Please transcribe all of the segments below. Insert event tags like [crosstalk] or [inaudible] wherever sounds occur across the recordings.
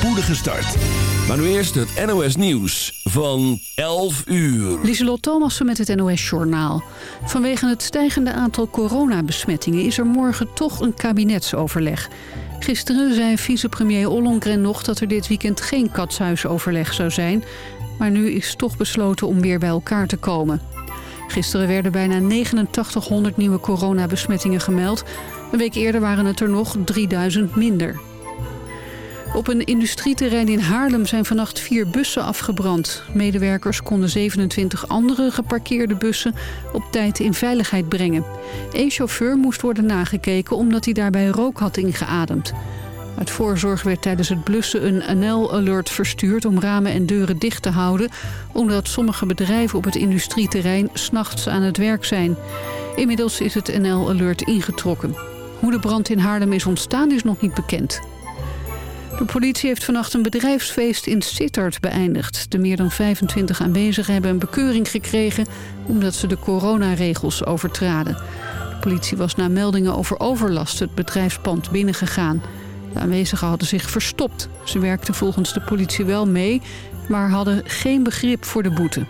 spoedige start. Maar nu eerst het NOS Nieuws van 11 uur. Lieselot Thomassen met het NOS Journaal. Vanwege het stijgende aantal coronabesmettingen... is er morgen toch een kabinetsoverleg. Gisteren zei vicepremier Ollongren nog... dat er dit weekend geen katshuisoverleg zou zijn... maar nu is toch besloten om weer bij elkaar te komen. Gisteren werden bijna 8900 nieuwe coronabesmettingen gemeld. Een week eerder waren het er nog 3000 minder. Op een industrieterrein in Haarlem zijn vannacht vier bussen afgebrand. Medewerkers konden 27 andere geparkeerde bussen op tijd in veiligheid brengen. Eén chauffeur moest worden nagekeken omdat hij daarbij rook had ingeademd. Uit voorzorg werd tijdens het blussen een NL-alert verstuurd om ramen en deuren dicht te houden... omdat sommige bedrijven op het industrieterrein s'nachts aan het werk zijn. Inmiddels is het NL-alert ingetrokken. Hoe de brand in Haarlem is ontstaan is nog niet bekend. De politie heeft vannacht een bedrijfsfeest in Sittard beëindigd. De meer dan 25 aanwezigen hebben een bekeuring gekregen... omdat ze de coronaregels overtraden. De politie was na meldingen over overlast het bedrijfspand binnengegaan. De aanwezigen hadden zich verstopt. Ze werkten volgens de politie wel mee, maar hadden geen begrip voor de boete.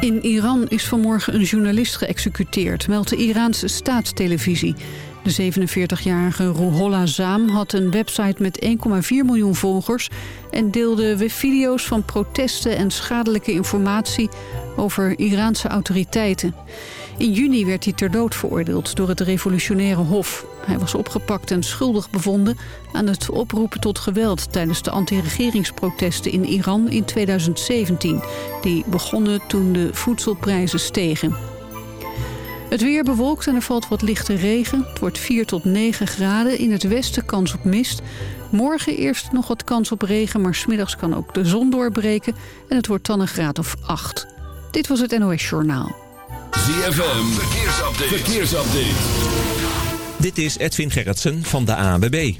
In Iran is vanmorgen een journalist geëxecuteerd, meldt de Iraanse staatstelevisie. De 47-jarige Ruhollah Zaam had een website met 1,4 miljoen volgers... en deelde video's van protesten en schadelijke informatie over Iraanse autoriteiten. In juni werd hij ter dood veroordeeld door het revolutionaire hof. Hij was opgepakt en schuldig bevonden aan het oproepen tot geweld... tijdens de anti-regeringsprotesten in Iran in 2017. Die begonnen toen de voedselprijzen stegen. Het weer bewolkt en er valt wat lichte regen. Het wordt 4 tot 9 graden. In het westen kans op mist. Morgen eerst nog wat kans op regen, maar smiddags kan ook de zon doorbreken. En het wordt dan een graad of 8. Dit was het NOS Journaal. ZFM, verkeersupdate. verkeersupdate. Dit is Edwin Gerritsen van de ANWB.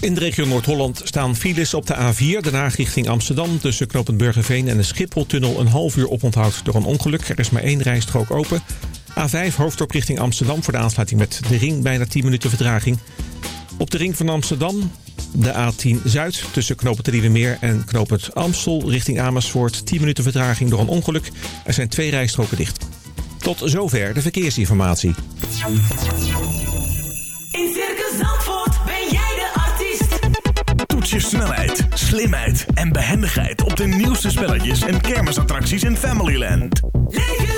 In de regio Noord-Holland staan files op de A4, daarna richting Amsterdam... tussen knooppunt Burgerveen en de Schipholtunnel een half uur oponthoud door een ongeluk. Er is maar één rijstrook open. A5 hoofddorp richting Amsterdam voor de aansluiting met de ring bijna 10 minuten vertraging. Op de ring van Amsterdam de A10 Zuid tussen knooppunt Meer en knooppunt Amstel richting Amersfoort. 10 minuten vertraging door een ongeluk. Er zijn twee rijstroken dicht. Tot zover de verkeersinformatie. In Circus Zandvoort ben jij de artiest. Toets je snelheid, slimheid en behendigheid op de nieuwste spelletjes en kermisattracties in Familyland. Leef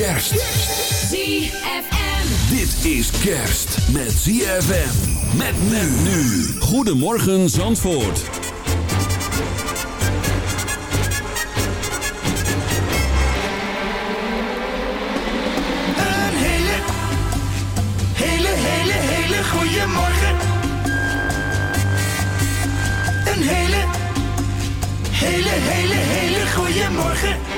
Kerst. ZFM. Dit is kerst met ZFM. Met men nu. Goedemorgen Zandvoort. Een hele, hele, hele, hele goede morgen. Een hele, hele, hele, hele goede morgen.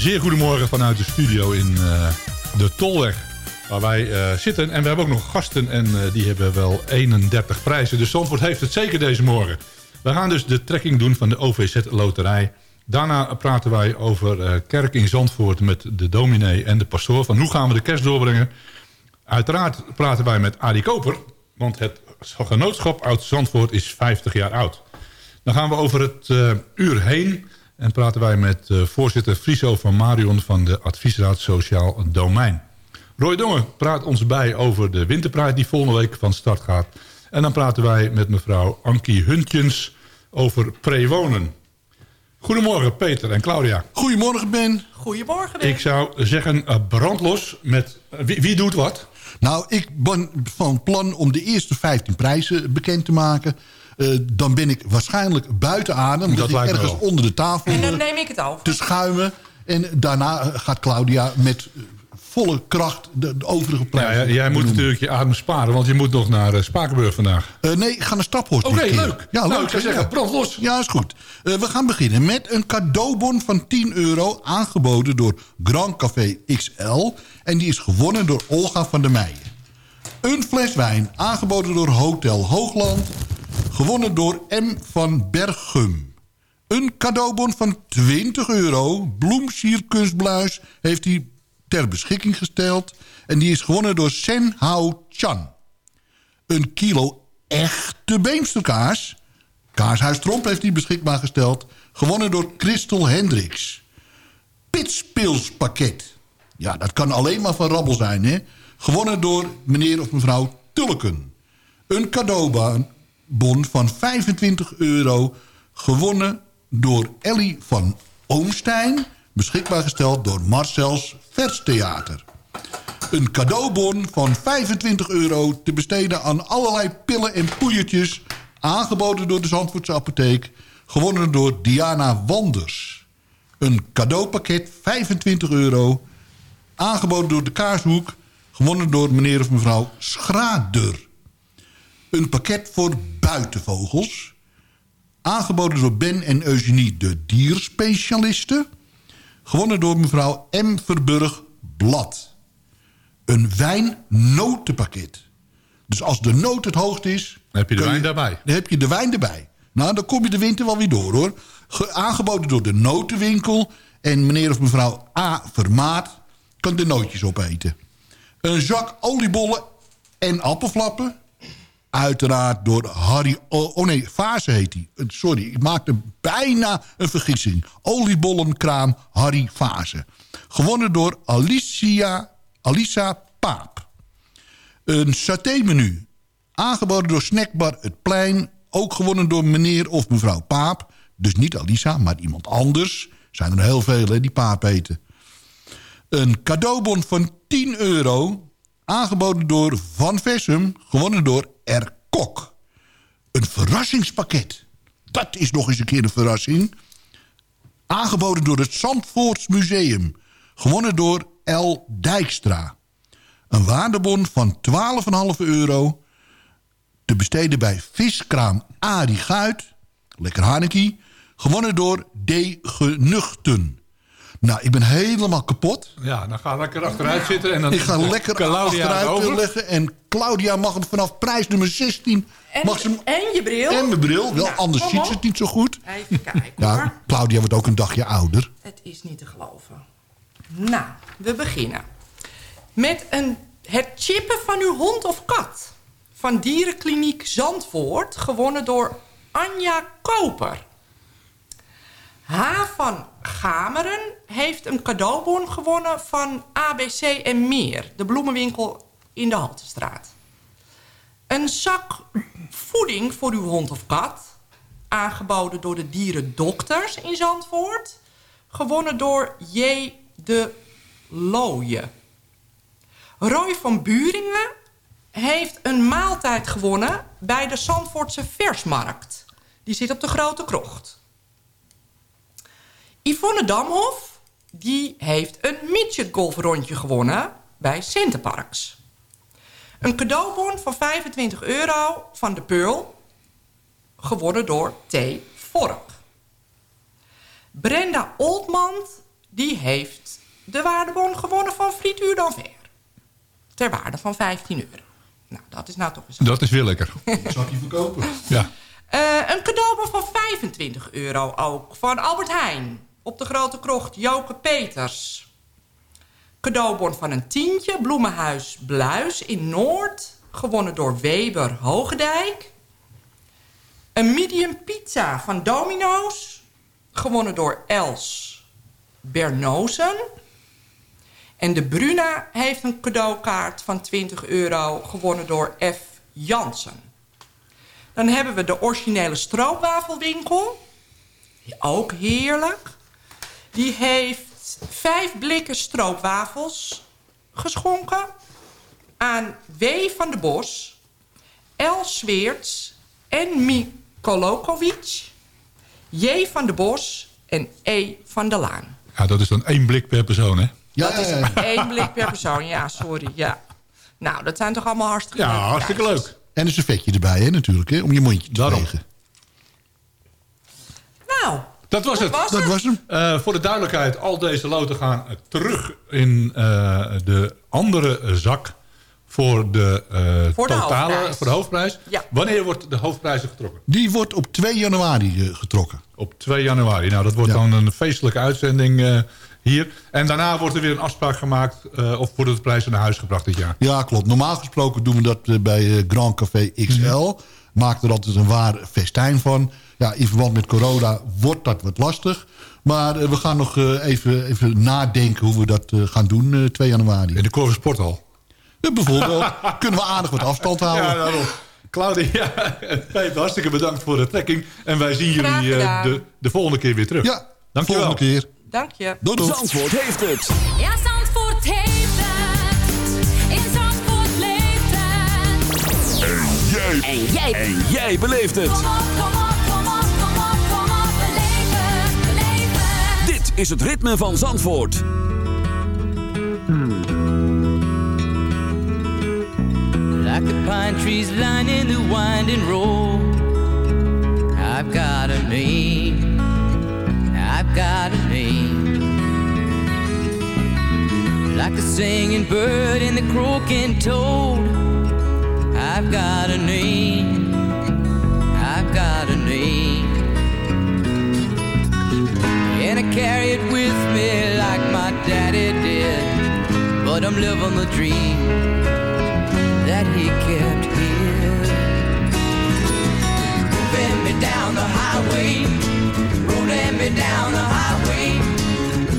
Zeer goedemorgen vanuit de studio in eh, de Tolweg. Waar wij eh, zitten. En we hebben ook nog gasten. En eh, die hebben wel 31 prijzen. Dus Zandvoort heeft het zeker deze morgen. We gaan dus de trekking doen van de OVZ Loterij. Daarna praten wij over kerk in Zandvoort met de dominee en de pastoor. Van hoe gaan we de kerst doorbrengen. Uiteraard praten wij met Adi Koper. Want het genootschap uit Zandvoort is 50 jaar oud. Dan gaan we over het uur heen en praten wij met uh, voorzitter Friso van Marion van de Adviesraad Sociaal Domein. Roy Dongen praat ons bij over de winterpraat die volgende week van start gaat. En dan praten wij met mevrouw Ankie Huntjens over prewonen. Goedemorgen Peter en Claudia. Goedemorgen Ben. Goedemorgen Ben. Ik zou zeggen uh, brandlos met... Uh, wie, wie doet wat? Nou, ik ben van plan om de eerste 15 prijzen bekend te maken... Uh, dan ben ik waarschijnlijk buiten adem. Dat ik ergens onder de tafel En dan neem ik het over. te schuimen. En daarna gaat Claudia met volle kracht de, de overige prijzen ja, ja, Jij moet natuurlijk je adem sparen, want je moet nog naar uh, Spakenburg vandaag. Uh, nee, ik ga naar Staphorst. Oké, keer. leuk. Ja, nou, leuk. ik zou zeggen, brand los. Ja, is goed. Uh, we gaan beginnen met een cadeaubon van 10 euro... aangeboden door Grand Café XL. En die is gewonnen door Olga van der Meijen. Een fles wijn, aangeboden door Hotel Hoogland... gewonnen door M. van Bergum. Een cadeaubon van 20 euro, bloemsierkunstbluis... heeft hij ter beschikking gesteld... en die is gewonnen door Sen Hao Chan. Een kilo echte beemsterkaas... Kaarshuis Tromp heeft hij beschikbaar gesteld... gewonnen door Christel Hendricks. Pitspilspakket. Ja, dat kan alleen maar van Rabbel zijn, hè? Gewonnen door meneer of mevrouw Tulken. Een cadeaubon van 25 euro... gewonnen door Ellie van Oomstein... beschikbaar gesteld door Marcels Verstheater. Een cadeaubon van 25 euro te besteden aan allerlei pillen en poeiertjes... aangeboden door de Zandvoortse apotheek... gewonnen door Diana Wanders. Een cadeaupakket 25 euro... aangeboden door de Kaarshoek... gewonnen door meneer of mevrouw Schrader. Een pakket voor buitenvogels... aangeboden door Ben en Eugenie de dierspecialisten... gewonnen door mevrouw M. Verburg Blad een wijnnotenpakket. Dus als de noot het hoogst is... Dan heb je de wijn daarbij. Dan heb je de wijn erbij. Nou, dan kom je de winter wel weer door, hoor. Ge aangeboden door de notenwinkel... en meneer of mevrouw A. Vermaat kan de nootjes opeten. Een zak oliebollen en appelflappen. Uiteraard door Harry... Oh, nee, Fase heet hij. Sorry, ik maakte bijna een vergissing. Oliebollenkraam Harry Fase. Gewonnen door Alicia Alisa Paap. Een saté-menu. Aangeboden door Snackbar Het Plein. Ook gewonnen door meneer of mevrouw Paap. Dus niet Alisa, maar iemand anders. Zijn er heel veel die paap eten. Een cadeaubon van 10 euro. Aangeboden door Van Vessum. Gewonnen door R. Kok. Een verrassingspakket. Dat is nog eens een keer een verrassing. Aangeboden door het Zandvoorts Museum. Gewonnen door L. Dijkstra. Een waardebon van 12,5 euro. Te besteden bij viskraam Adi Guit. Lekker Hanekie. Gewonnen door D. Genuchten. Nou, ik ben helemaal kapot. Ja, dan ga lekker achteruit zitten. En dan Ik ga lekker Claudia achteruit leggen. En Claudia mag hem vanaf prijs nummer 16... En, mag ze hem, en je bril. en mijn bril. Wel, Nou, anders ziet ze het niet zo goed. Even kijken Ja, hoor. Claudia wordt ook een dagje ouder. Het is niet te geloven. Nou, we beginnen. Met een, het chippen van uw hond of kat. Van Dierenkliniek Zandvoort. Gewonnen door Anja Koper. H. van Gameren heeft een cadeaubon gewonnen van ABC en Meer. De bloemenwinkel in de Haltestraat. Een zak voeding voor uw hond of kat. Aangeboden door de dierendokters in Zandvoort. Gewonnen door J. de Looie. Roy van Buringen heeft een maaltijd gewonnen... bij de Zandvoortse Versmarkt. Die zit op de Grote Krocht. Yvonne Damhof die heeft een midgetgolfrondje gewonnen bij Centerparks. Een cadeaubon van 25 euro van de Pearl, gewonnen door T. Vork. Brenda Oldman die heeft de waardebon gewonnen van Frituur d'Anvers. Ter waarde van 15 euro. Nou, dat is nou toch eens... Dat is weer lekker. [laughs] Die verkopen? Ja. Eh, een cadeaubon van 25 euro ook. Van Albert Heijn. Op de Grote Krocht. Joke Peters. Cadeaubon van een tientje. Bloemenhuis Bluis in Noord. Gewonnen door Weber Hogendijk. Een medium pizza van Domino's. Gewonnen door Els Bernozen. En de Bruna heeft een cadeaukaart van 20 euro. Gewonnen door F. Jansen. Dan hebben we de originele stroopwafelwinkel. Ook heerlijk. Die heeft vijf blikken stroopwafels geschonken... aan W. van de Bos, L. Sweerts en Mikolokovic... J. van de Bos en E. van der Laan. ja, dat is dan één blik per persoon, hè? Ja, Dat is ja, ja. één blik per persoon. Ja, sorry. Ja. Nou, dat zijn toch allemaal hartstikke Ja, leuke hartstikke prijzen. leuk. En een servetje erbij, hè, natuurlijk, hè, om je mondje te Daarom. Nou, Dat was het. was Dat het. was hem. Eh, voor de duidelijkheid, al deze loten gaan terug in eh, de andere zak voor de, eh, Voor de totale hoofdprijs. voor de hoofdprijs. Ja. Wanneer wordt de hoofdprijs getrokken? Die wordt op 2 januari getrokken. Op 2 januari. Nou, dat wordt Ja. dan een feestelijke uitzending eh, hier. En daarna wordt er weer een afspraak gemaakt... eh, of worden de prijzen naar huis gebracht dit jaar. Ja, klopt. Normaal gesproken doen we dat bij Grand Café XL. Maakt er altijd een waar festijn van. Ja, in verband met corona wordt dat wat lastig. Maar eh, we gaan nog eh, even, even nadenken hoe we dat eh, gaan doen eh 2 januari. In de Corver Sporthal. Eh, bijvoorbeeld [laughs] kunnen we aardig wat afstand houden. Ja, daarom. Claudia en hartstikke bedankt voor de trekking. En wij zien jullie eh, de, de volgende keer weer terug. Ja, Dankjewel. volgende keer. Dank je. Doei, doei. Zandvoort heeft het. Ja, Zandvoort heeft het. In Zandvoort leeft het. En jij. En jij beleeft het. Kom op, kom op, kom op, Is het ritme van Zandvoort. Like the pine trees lining the winding road. I've got a name. I've got a name. Like the singing bird and the croaking toad. I've got a name. I've got a name. Carry it with me like my daddy did. But I'm living the dream that he kept here. Moving me down the highway, rolling me down the highway,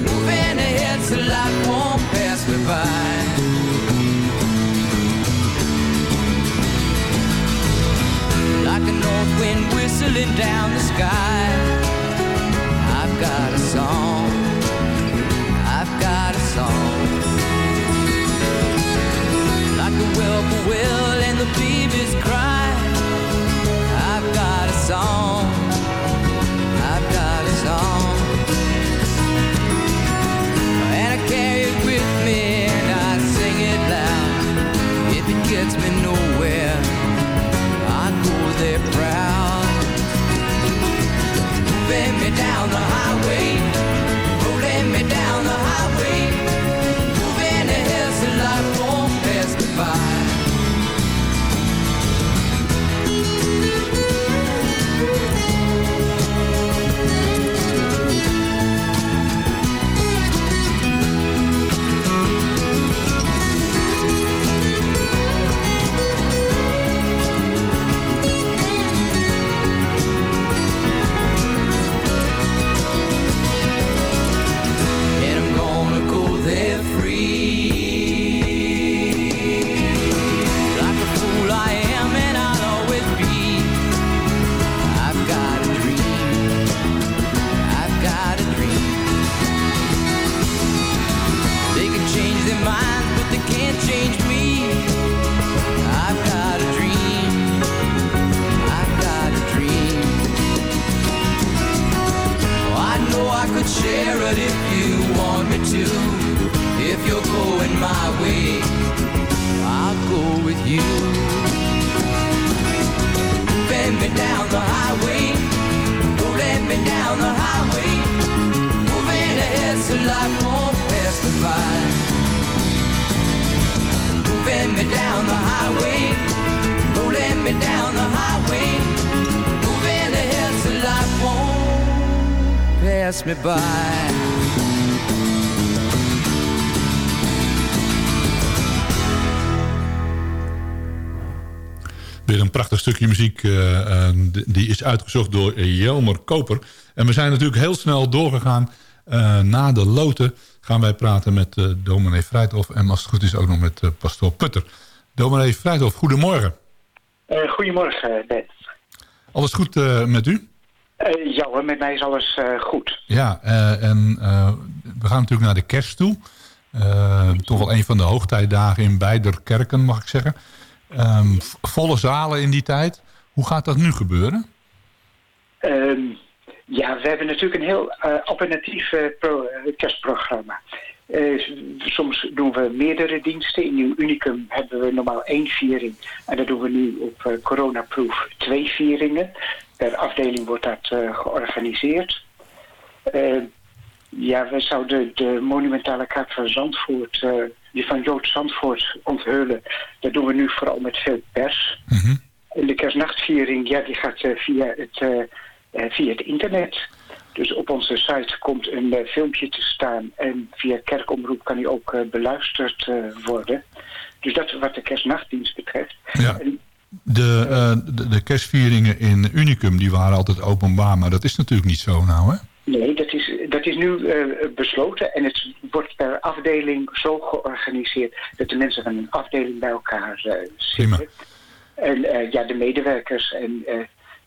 moving ahead so life won't pass me by. Like a north wind whistling down the sky, got a song. I've got a song like the whippoorwill and the babies cry. I've got a song. I've got a song. And I carry it with me and I sing it loud. If it gets me Moving me down the highway, But if you want me to, if you're going my way, I'll go with you. Bend me down the highway, don't let me down the highway. Moving ahead so life won't pass me by. Bend me down the highway, don't let me down the highway. Moving ahead so life won't pass me by. Prachtig stukje muziek. eh, eh, die is uitgezocht door Jelmer Koper. En we zijn natuurlijk heel snel doorgegaan. Eh, na de loten gaan wij praten met eh dominee Vrijthof. En als het goed is ook nog met pastoor Putter. Dominee Vrijthof, goedemorgen. Goedemorgen, Ben. Alles goed met u? Eh, ja hoor, met mij is alles goed. Ja, en we gaan natuurlijk naar de kerst toe. Toch wel een van de hoogtijdagen in beide kerken, mag ik zeggen. Ehm, volle zalen in die tijd. Hoe gaat dat nu gebeuren? Ehm, ja, we hebben natuurlijk een heel eh, alternatief eh, kerstprogramma. Soms doen we meerdere diensten. In Nieuw Unicum hebben we normaal één viering. En dat doen we nu op coronaproof twee vieringen. Per afdeling wordt dat georganiseerd. Eh, ja, we zouden de monumentale kaart van Zandvoort, die van Jood Zandvoort onthullen. Dat doen we nu vooral met veel pers. En de kerstnachtviering, ja, die gaat eh, via, het, eh, eh, via het internet. Dus op onze site komt een filmpje te staan en via kerkomroep kan die ook beluisterd worden. Dus dat wat de kerstnachtdienst betreft. Ja. En, De, de, de kerstvieringen in Unicum die waren altijd openbaar, maar dat is natuurlijk niet zo nou, hè? Nee, dat is, dat is nu eh, besloten en het wordt per afdeling zo georganiseerd dat de mensen van een afdeling bij elkaar Prima. zitten. En eh, ja, de medewerkers en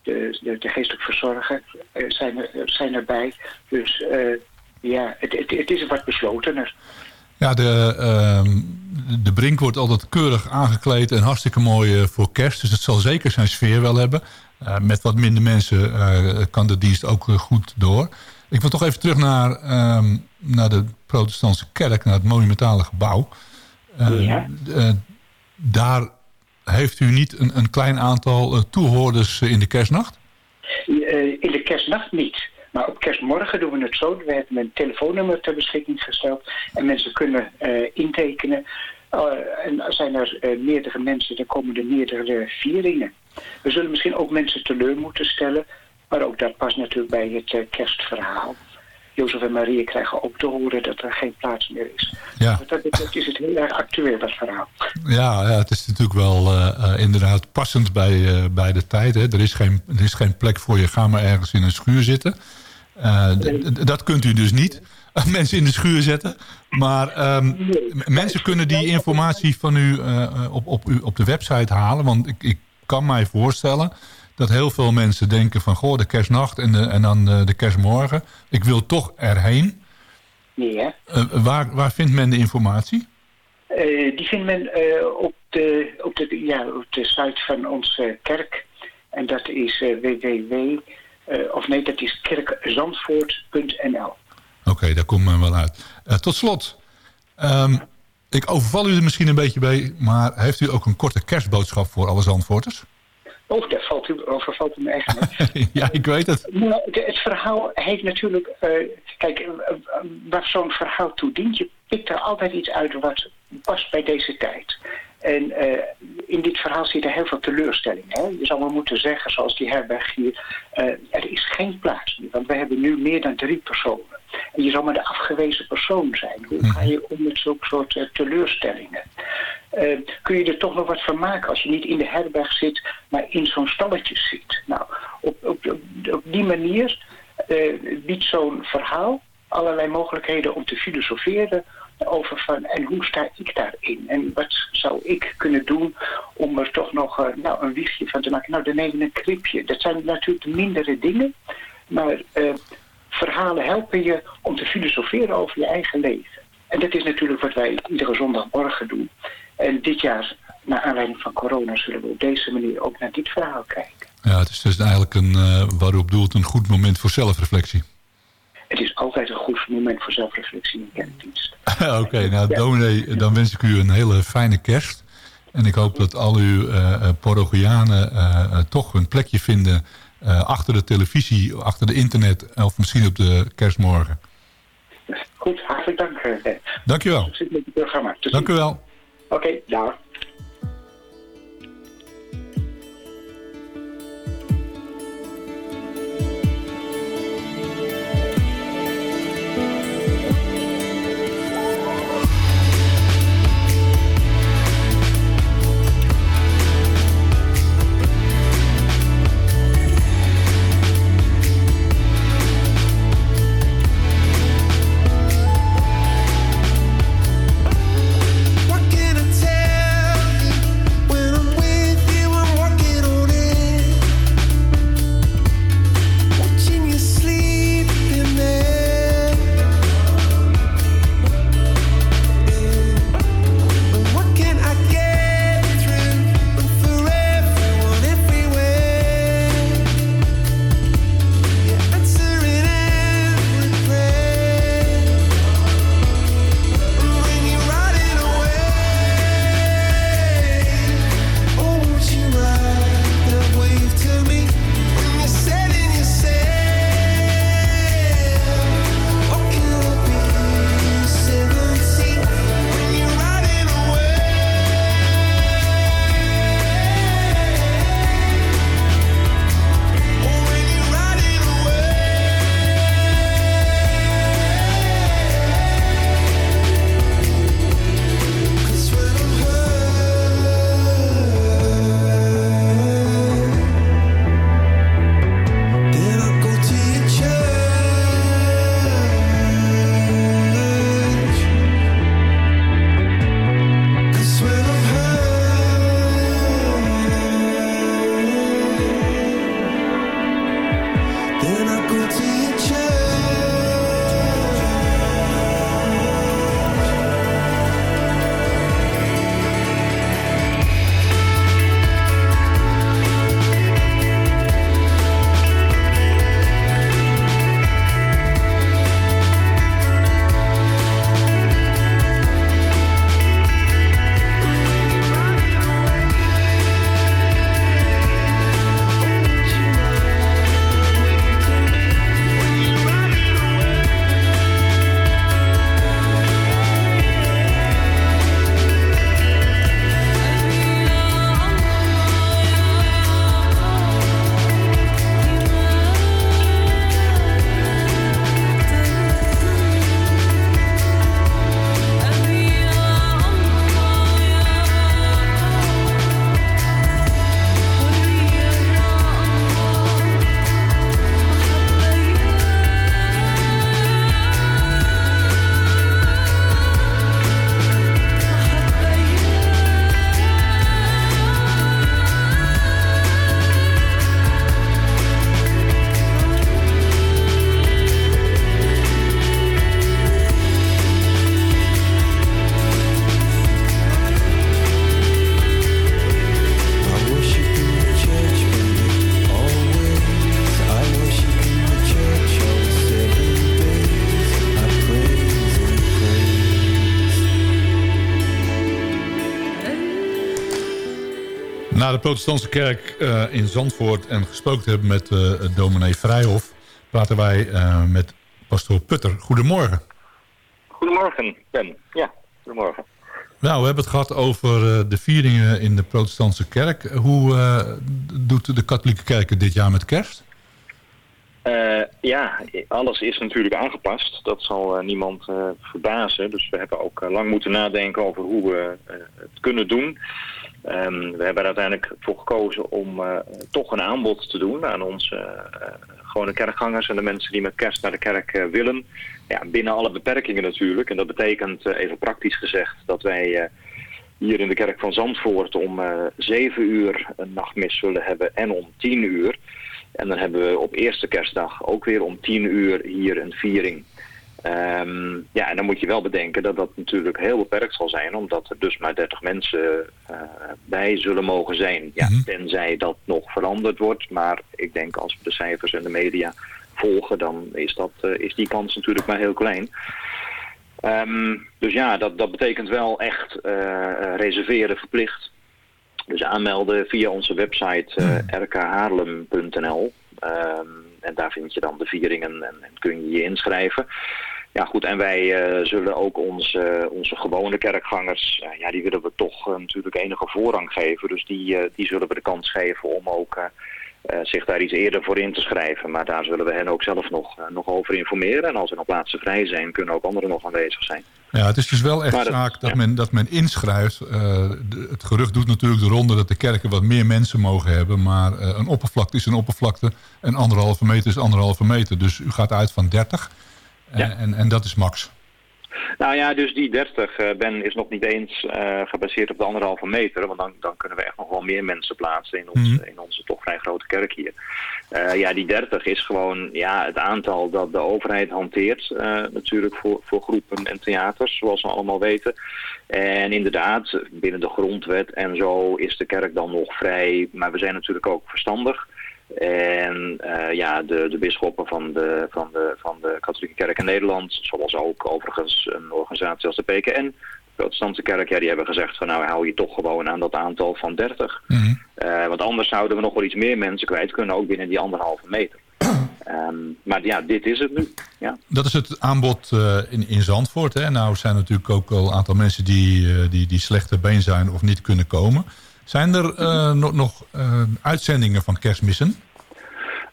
de, de, de geestelijk verzorger zijn, er, zijn erbij. Dus ja, het, het, het is wat beslotener. Ja, de, ehm, de Brink wordt altijd keurig aangekleed en hartstikke mooi voor kerst. Dus het zal zeker zijn sfeer wel hebben. Eh, met wat minder mensen eh, kan de dienst ook eh, goed door. Ik wil toch even terug naar, ehm, naar de protestantse kerk, naar het monumentale gebouw. Ja. daar heeft u niet een, een klein aantal eh, toehoorders eh, in de kerstnacht? In de kerstnacht niet. Maar op kerstmorgen doen we het zo. We hebben een telefoonnummer ter beschikking gesteld. En mensen kunnen intekenen. En zijn er meerdere mensen, dan komen er meerdere vieringen. We zullen misschien ook mensen teleur moeten stellen. Maar ook dat past natuurlijk bij het eh, kerstverhaal. Jozef en Maria krijgen ook te horen dat er geen plaats meer is. Ja. Wat dat betreft is het heel erg actueel, dat verhaal. Ja, ja, het is natuurlijk wel eh, eh, inderdaad passend bij, bij de tijd. Hè. Er, is geen, er is geen plek voor je, ga maar ergens in een schuur zitten. Dat kunt u dus niet, [laughs] mensen in de schuur zetten. Maar ehm, mensen kunnen die informatie van u op, op, u op de website halen. Want ik, ik kan mij voorstellen dat heel veel mensen denken van... goh, de kerstnacht en, de, en dan de, de kerstmorgen. Ik wil toch erheen. Ja. Eh, waar, waar vindt men de informatie? Eh, die vindt men eh, op, de, op, de, ja, op de site van onze kerk. En dat is eh, www... eh, of nee, dat is kerkzandvoort.nl. Oké, daar komt men wel uit. Eh, tot slot, ehm, ik overval u er misschien een beetje bij... maar heeft u ook een korte kerstboodschap voor alle Zandvoorters? Oh, daar valt u, overvalt u me echt [laughs] ja, ik weet het. Nou, het verhaal heeft natuurlijk... eh, kijk, eh, waar zo'n verhaal toe dient... je pikt er altijd iets uit wat past bij deze tijd. En in dit verhaal zitten heel veel teleurstellingen. Hè? Je zou maar moeten zeggen, zoals die herberg hier... er is geen plaats meer, want we hebben nu meer dan drie personen. En je zou maar de afgewezen persoon zijn. Hoe ga je om met zulke soort eh, teleurstellingen? Eh, kun je er toch nog wat van maken als je niet in de herberg zit, maar in zo'n stalletje zit? Nou, op, op, op, op die manier eh, biedt zo'n verhaal allerlei mogelijkheden om te filosoferen over van en hoe sta ik daarin? En wat zou ik kunnen doen om er toch nog nou, een wiegje van te maken? Nou, dan nemen we een kripje. Dat zijn natuurlijk de mindere dingen, maar verhalen helpen je om te filosoferen over je eigen leven. En dat is natuurlijk wat wij iedere zondagmorgen doen. En dit jaar, naar aanleiding van corona, zullen we op deze manier ook naar dit verhaal kijken. Ja, het is dus eigenlijk een, eh waarop doelt een goed moment voor zelfreflectie. Het is altijd een goed moment voor zelfreflectie in kerkdienst. [laughs] Oké, nou dominee, dan wens ik u een hele fijne kerst. En ik hoop dat al uw parochianen eh, toch een plekje vinden... eh, achter de televisie, achter de internet of misschien op de kerstmorgen. Goed, hartelijk dank. eh, Ben. Dank u wel. Succes met het programma. Dank u wel. Oké, dag. Protestantse kerk eh, in Zandvoort en gesproken hebben met uh, dominee Vrijhof... praten wij uh, met pastoor Putter. Goedemorgen. Goedemorgen, Ben. Ja, goedemorgen. Nou, we hebben het gehad over de vieringen in de protestantse kerk. Hoe doet de katholieke kerk dit jaar met kerst? Uh, ja, alles is natuurlijk aangepast. Dat zal uh, niemand uh, verbazen. Dus we hebben ook lang moeten nadenken over hoe we het kunnen doen. Um, we hebben er uiteindelijk voor gekozen om toch een aanbod te doen aan onze gewone kerkgangers en de mensen die met kerst naar de kerk willen. Ja, binnen alle beperkingen natuurlijk. En dat betekent, even praktisch gezegd, dat wij hier in de kerk van Zandvoort om zeven uur een nachtmis zullen hebben en om tien uur. En dan hebben we op eerste kerstdag ook weer om tien uur hier een viering. Um, ja, en dan moet je wel bedenken dat dat natuurlijk heel beperkt zal zijn, omdat er dus maar 30 mensen uh, bij zullen mogen zijn. Ja, mm -hmm. Tenzij dat nog veranderd wordt, maar ik denk als we de cijfers en de media volgen, dan is, dat, uh, is die kans natuurlijk maar heel klein. Um, dus ja, dat, dat betekent wel echt uh, reserveren verplicht. Dus aanmelden via onze website uh, rkhaarlem.nl. Um, en daar vind je dan de vieringen en, en, kun je je inschrijven. Ja goed, en wij uh, zullen ook onze, onze gewone kerkgangers, uh, ja die willen we toch natuurlijk enige voorrang geven. Dus die, die zullen we de kans geven om ook zich daar iets eerder voor in te schrijven. Maar daar zullen we hen ook zelf nog, nog over informeren. En als er nog plaatsen vrij zijn, kunnen ook anderen nog aanwezig zijn. Ja, het is dus wel echt maar zaak dat, dat, ja. men, dat men inschrijft. De, het gerucht doet natuurlijk de ronde dat de kerken wat meer mensen mogen hebben. Maar een oppervlakte is een oppervlakte. En anderhalve meter is anderhalve meter. Dus u gaat uit van 30. Ja. Uh, en, en dat is max. Nou ja, dus die 30, uh, Ben, is nog niet eens uh, gebaseerd op de anderhalve meter. Want dan, dan kunnen we echt nog wel meer mensen plaatsen in, ons, mm -hmm. in onze toch vrij grote kerk hier. Uh, ja, die 30 is gewoon ja, het aantal dat de overheid hanteert. natuurlijk voor, voor groepen en theaters, zoals we allemaal weten. En inderdaad, binnen de grondwet en zo is de kerk dan nog vrij. Maar we zijn natuurlijk ook verstandig. En uh, ja, de, de bisschoppen van de, van, de, van de katholieke kerk in Nederland, zoals ook overigens een organisatie als de PKN, de protestantse kerk, ja, die hebben gezegd van nou hou je toch gewoon aan dat aantal van 30. Mm -hmm. uh, want anders zouden we nog wel iets meer mensen kwijt kunnen, ook binnen die anderhalve meter. Um, [clears throat] maar ja, dit is het nu. Ja. Dat is het aanbod uh, in, in Zandvoort. Hè? Nou zijn natuurlijk ook al een aantal mensen die, uh, die, die slechte been zijn of niet kunnen komen. Zijn er uh, nog, nog uh, uitzendingen van kerstmissen?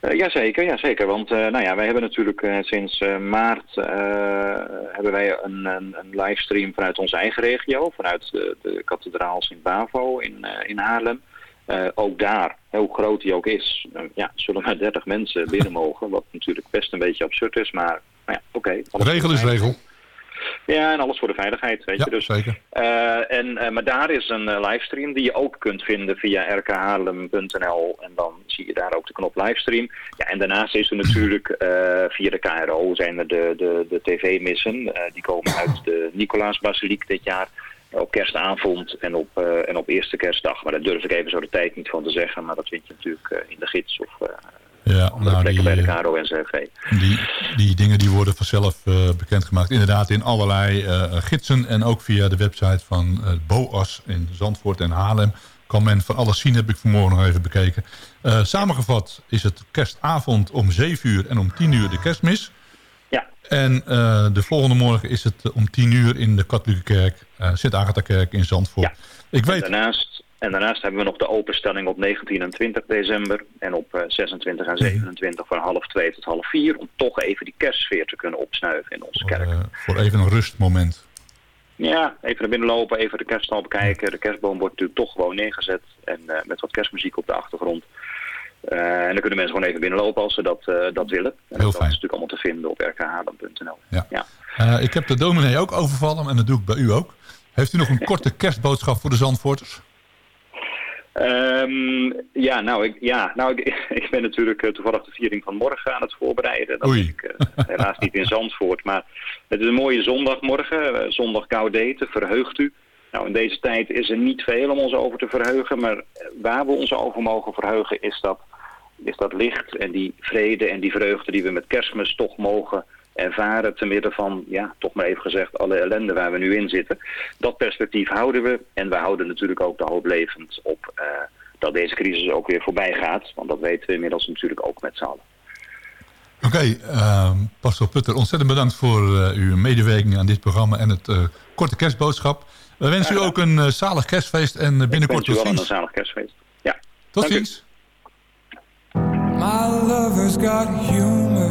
Uh, jazeker, jazeker. Want nou ja, wij hebben natuurlijk sinds maart hebben wij een, een, een, livestream vanuit onze eigen regio. Vanuit de, de kathedraal Sint-Bavo in, in Haarlem. ook daar, hoe groot die ook is, ja, zullen maar 30 mensen binnen mogen. Wat natuurlijk best een beetje absurd is, maar nou ja, oké. Okay, regel is regel. Ja, en alles voor de veiligheid, weet ja, je. Dus, zeker. Uh, en, uh, maar daar is een uh, livestream die je ook kunt vinden via rkhaarlem.nl. En dan zie je daar ook de knop livestream. Ja, en daarnaast is er natuurlijk via de KRO zijn er de, de, de tv-missen. die komen uit de Nicolaasbasiliek dit jaar op kerstavond en op, uh, en op eerste kerstdag. Maar daar durf ik even zo de tijd niet van te zeggen. Maar dat vind je natuurlijk uh, in de gids of uh, ja, andere nou, plekken die, bij de KRO-NCRV. Die, die dingen die worden vanzelf bekendgemaakt. Inderdaad in allerlei gidsen en ook via de website van BOAS in Zandvoort en Haarlem. Kan men van alles zien, heb ik vanmorgen nog even bekeken. samengevat is het kerstavond om 7 uur en om 10 uur de kerstmis. Ja. En de volgende morgen is het om 10 uur in de katholieke kerk, Sint-Agatha-kerk in Zandvoort. Ja. Ik weet... en, daarnaast, en daarnaast hebben we nog de openstelling op 19 en 20 december en op 26 en 27 van half 2 tot half 4... om toch even die kerstsfeer te kunnen opsnuiven in onze kerk. voor even een rustmoment. Ja, even naar binnen lopen, even de kerststal bekijken. De kerstboom wordt natuurlijk toch gewoon neergezet en met wat kerstmuziek op de achtergrond... Uh, en dan kunnen mensen gewoon even binnenlopen als ze dat, uh, dat willen. En Heel dat fijn. is natuurlijk allemaal te vinden op rkhaarlem.nl. Ja. ja. Uh, ik heb de dominee ook overvallen en dat doe ik bij u ook. Heeft u nog een [laughs] korte kerstboodschap voor de Zandvoorters? Um, ja, nou, ik, ja, nou ik, [laughs] ik ben natuurlijk toevallig de viering van morgen aan het voorbereiden. Dat Oei. ik helaas niet in Zandvoort. Maar het is een mooie zondagmorgen. zondag Gaudete, verheugt u. Nou, in deze tijd is er niet veel om ons over te verheugen, maar waar we ons over mogen verheugen is dat, is dat licht en die vrede en die vreugde die we met kerstmis toch mogen ervaren te midden van, ja, toch maar even gezegd, alle ellende waar we nu in zitten. Dat perspectief houden we en we houden natuurlijk ook de hoop levend op uh, dat deze crisis ook weer voorbij gaat. Want dat weten we inmiddels natuurlijk ook met z'n allen. Oké, ehm, Pastor Putter, ontzettend bedankt voor eh, uw medewerking aan dit programma en het eh, korte kerstboodschap. We wensen u ook een eh, zalig kerstfeest en eh, binnenkort Ik wens tot u wel een ziens. zalig kerstfeest. Ja. Tot Dank u. ziens. My lover's got humor.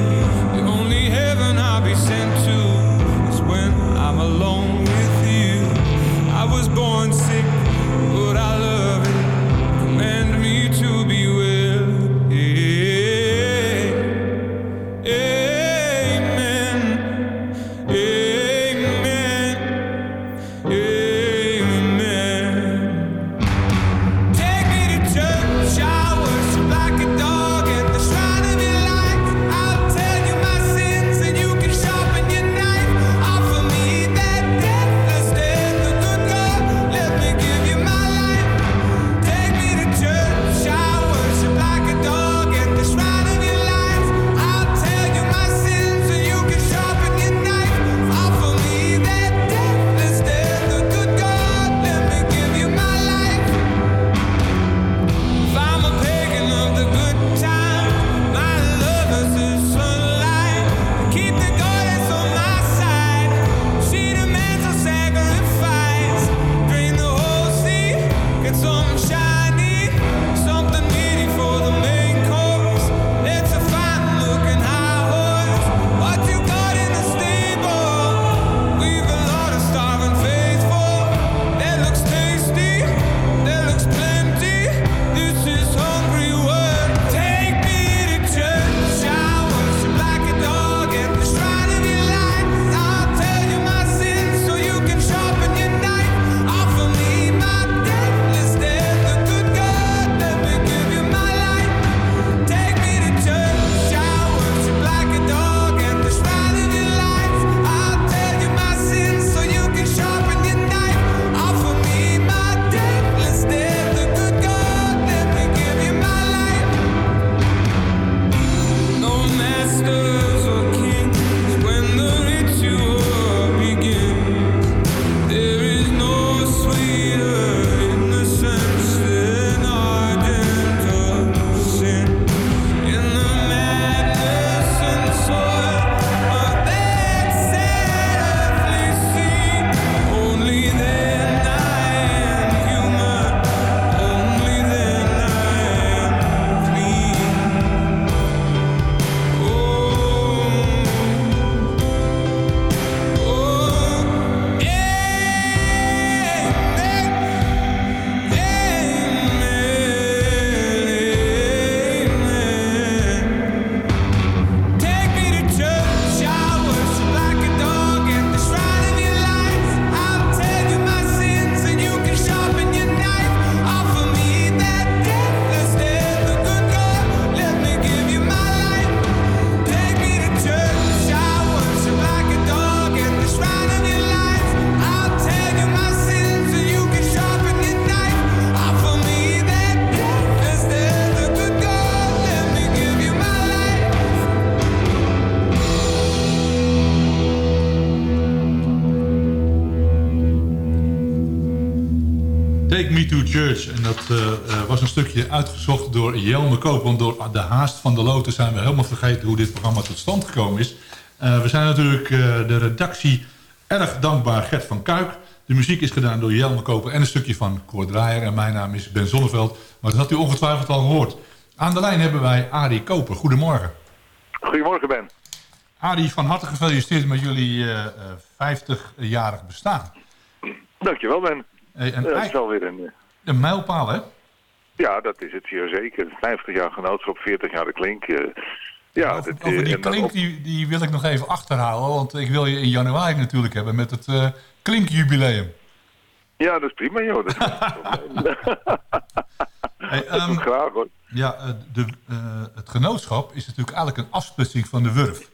Door Jelme Koop. Want door de haast van de loten zijn we helemaal vergeten hoe dit programma tot stand gekomen is. Eh, we zijn natuurlijk eh, de redactie erg dankbaar Gert van Kuik. De muziek is gedaan door Jelme Koper en een stukje van Cor Draaier. En mijn naam is Ben Zonneveld. Maar dat had u ongetwijfeld al gehoord. Aan de lijn hebben wij Arie Koper. Goedemorgen. Goedemorgen Ben. Arie, van harte gefeliciteerd met jullie eh, eh, 50-jarig bestaan. Dankjewel Ben. Hey, en dat is wel weer een... Een mijlpaal, hè? Ja, dat is het hier zeker. 50 jaar genootschap, 40 jaar de klink. eh, ja, Over, dat, over eh, die klink die, die wil ik nog even achterhalen. Want ik wil je in januari natuurlijk hebben met het eh, klinkjubileum. Ja, dat is prima joh. Dat is [laughs] Hey, dat ehm, graag hoor. Ja, de, het genootschap is natuurlijk eigenlijk een afsplitsing van de Wurf.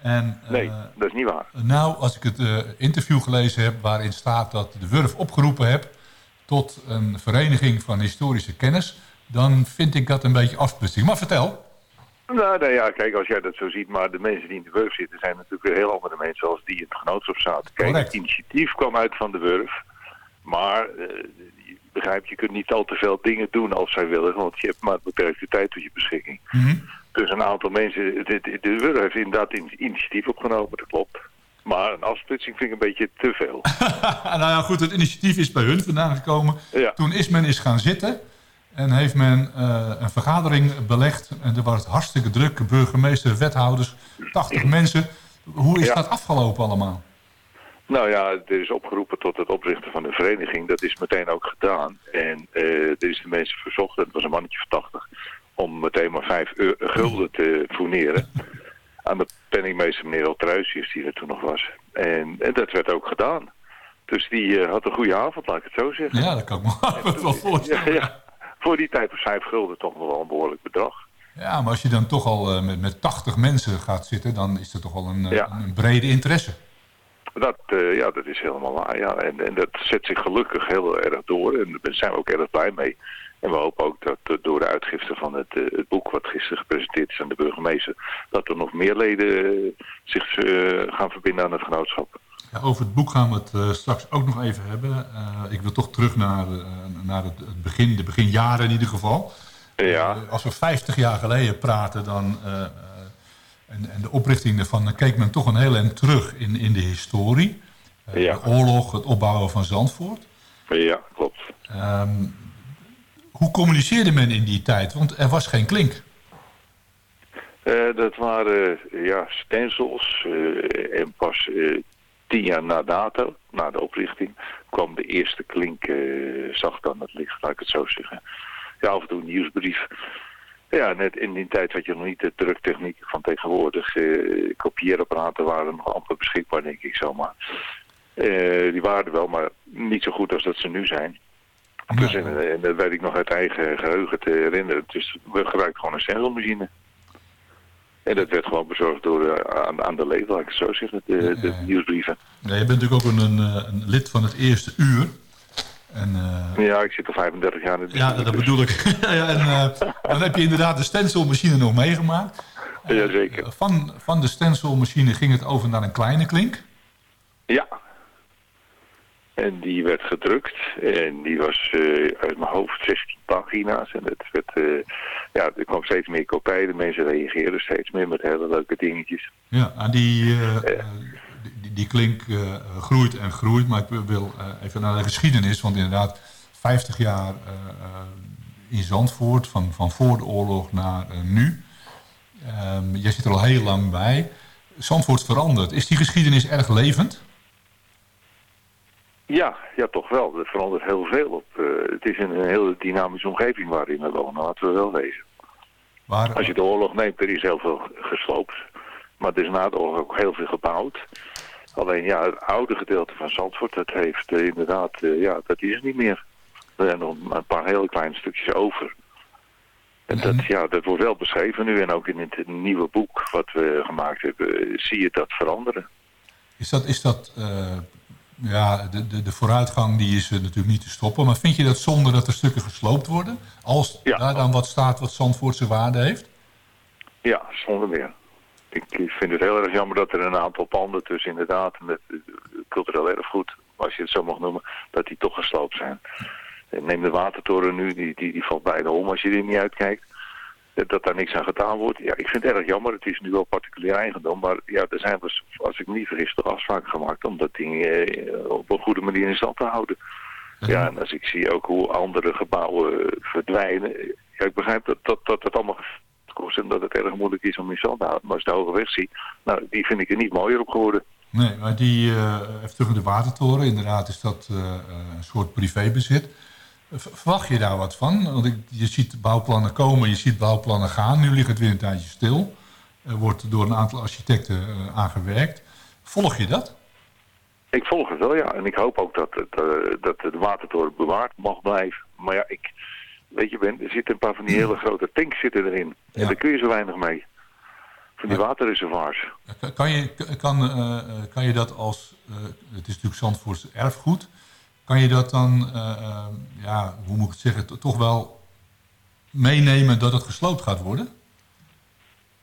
En, Nee, dat is niet waar. Nou, als ik het interview gelezen heb waarin staat dat de Wurf opgeroepen heb tot een vereniging van historische kennis, dan vind ik dat een beetje afsplitsing. Maar vertel. Nou, nou ja, kijk, als jij dat zo ziet, maar de mensen die in de Wurf zitten zijn natuurlijk weer heel andere mensen als die in het genootschap zaten. Kijk, Correct. het initiatief kwam uit van de Wurf, maar je begrijpt, je kunt niet al te veel dingen doen als zij willen, want je hebt maar beperkte tijd tot je beschikking. Dus een aantal mensen, de, de, de Wurf heeft inderdaad in- initiatief opgenomen, dat klopt. Maar een afsplitsing vind ik een beetje te veel. [laughs] nou ja, goed, het initiatief is bij hun vandaan gekomen. Toen is men eens gaan zitten en heeft men eh, een vergadering belegd. En er was het hartstikke druk, burgemeester, wethouders, 80 [clears throat] mensen. Hoe is Ja. dat afgelopen allemaal? Nou ja, er is opgeroepen tot het oprichten van een vereniging. Dat is meteen ook gedaan. En eh er is de mensen verzocht, het was een mannetje van 80, om meteen maar 5 gulden te fourneren. Aan de penningmeester meneer Altruisius, die er toen nog was. En, en dat werd ook gedaan. Dus die eh, had een goede avond, laat ik het zo zeggen. Ja, dat kan ik me wel voorstellen. Ja, ja. Voor die tijd was 5 gulden toch nog wel een behoorlijk bedrag. Ja, maar als je dan toch al eh, met, met 80 mensen gaat zitten, dan is er toch al een, eh, Ja. een brede interesse. Dat, ja, dat is helemaal waar. Ja. En, en dat zet zich gelukkig heel erg door. En daar zijn we ook erg blij mee. En we hopen ook dat door de uitgifte van het, eh, het boek wat gisteren gepresenteerd is aan de burgemeester, dat er nog meer leden eh, zich eh, gaan verbinden aan het genootschap. Ja, over het boek gaan we het straks ook nog even hebben. Ik wil toch terug naar, eh, naar het, begin, de beginjaren in ieder geval. Ja. Als we 50 jaar geleden praten dan, en, en de oprichting daarvan, dan keek men toch een heel eind terug in, in de historie. Ja. De oorlog, het opbouwen van Zandvoort. Ja, klopt. Ehm, hoe communiceerde men in die tijd? Want er was geen klink. Eh, dat waren eh, ja, stencils eh, en pas tien jaar na dato, na de oprichting, kwam de eerste klink, zag dan het licht, laat ik het zo zeggen. Ja, af en toe een nieuwsbrief. Ja, net in die tijd had je nog niet de druktechniek van tegenwoordig. Kopieerapparaten waren nog amper beschikbaar, denk ik zomaar. Die waren wel, maar niet zo goed als dat ze nu zijn. Dus, en, en dat weet ik nog uit eigen geheugen te herinneren. Dus we gebruikten gewoon een stencilmachine. En dat werd gewoon bezorgd door, eh, aan, aan de leden, laat ik het zo zeggen, de, de nieuwsbrieven. Ja, je bent natuurlijk ook een, een, lid van het eerste uur. En, eh, Ja, ik zit al 35 jaar in de ja, dat bedoel ik. [laughs] ja, en, eh, dan heb je inderdaad de stencilmachine nog meegemaakt. Jazeker. Van, van de stencilmachine ging het over naar een kleine klink. Ja. En die werd gedrukt. En die was eh, uit mijn hoofd 16 pagina's. En het werd, eh, ja, er kwam steeds meer kopij. De mensen reageerden steeds meer met hele leuke dingetjes. Ja, en die, eh, die, die klink groeit en groeit. Maar ik wil even naar de geschiedenis. Want inderdaad, 50 jaar in Zandvoort, van, van voor de oorlog naar nu. Ehm, jij zit er al heel lang bij. Zandvoort verandert. Is die geschiedenis erg levend? Ja, ja, toch wel. Er verandert heel veel op. eh, het is een, een hele dynamische omgeving waarin we wonen, laten we wel wezen. Waar, Als je de oorlog neemt, er is heel veel gesloopt. Maar er is na de oorlog ook heel veel gebouwd. Alleen ja, het oude gedeelte van Zandvoort, dat heeft eh, inderdaad, eh, ja, dat is niet meer. Er zijn nog een paar hele kleine stukjes over. En dat, ja, dat wordt wel beschreven nu. En ook in het nieuwe boek wat we gemaakt hebben, zie je dat veranderen. Is dat, is dat ja, de, de, de vooruitgang die is eh, natuurlijk niet te stoppen. Maar vind je dat zonde dat er stukken gesloopt worden? Als daar dan wat staat wat Zandvoortse waarde heeft? Ja, zonder meer. Ik vind het heel erg jammer dat er een aantal panden tussen inderdaad met cultureel erfgoed, als je het zo mag noemen, dat die toch gesloopt zijn. Neem de watertoren nu, die, die, die valt bijna om als je er niet uitkijkt. Eh, Dat daar niks aan gedaan wordt. Ja, ik vind het erg jammer. Het is nu wel particulier eigendom. Maar ja, er zijn, dus, als ik me niet vergis, toch afspraken gemaakt om dat ding eh, op een goede manier in stand te houden. Ja, en als ik zie ook hoe andere gebouwen eh, verdwijnen. Ja, ik begrijp dat dat, dat het allemaal kost en dat het erg moeilijk is om in stand te houden. Maar als ik de hoge weg zie, nou, die vind ik er niet mooier op geworden. Nee, maar die eh even terug naar de watertoren. Inderdaad is dat eh, eh, een soort privébezit. Verwacht je daar wat van? Want ik, je ziet bouwplannen komen, je ziet bouwplannen gaan. Nu ligt het weer een tijdje stil. Er wordt door een aantal architecten eh, aangewerkt. Volg je dat? Ik volg het wel, ja. En ik hoop ook dat, het, eh, dat de watertoren bewaard mag blijven. Maar ja, ik, weet je, Ben, er zitten een paar van die hele grote tanks zitten erin. En daar kun je zo weinig mee. Van die waterreservoirs. Kan- je, kan, eh, kan je dat als, het is natuurlijk Zandvoorts erfgoed, kan je dat dan, eh, eh, ja, hoe moet ik het zeggen, to- toch wel meenemen dat het gesloopt gaat worden?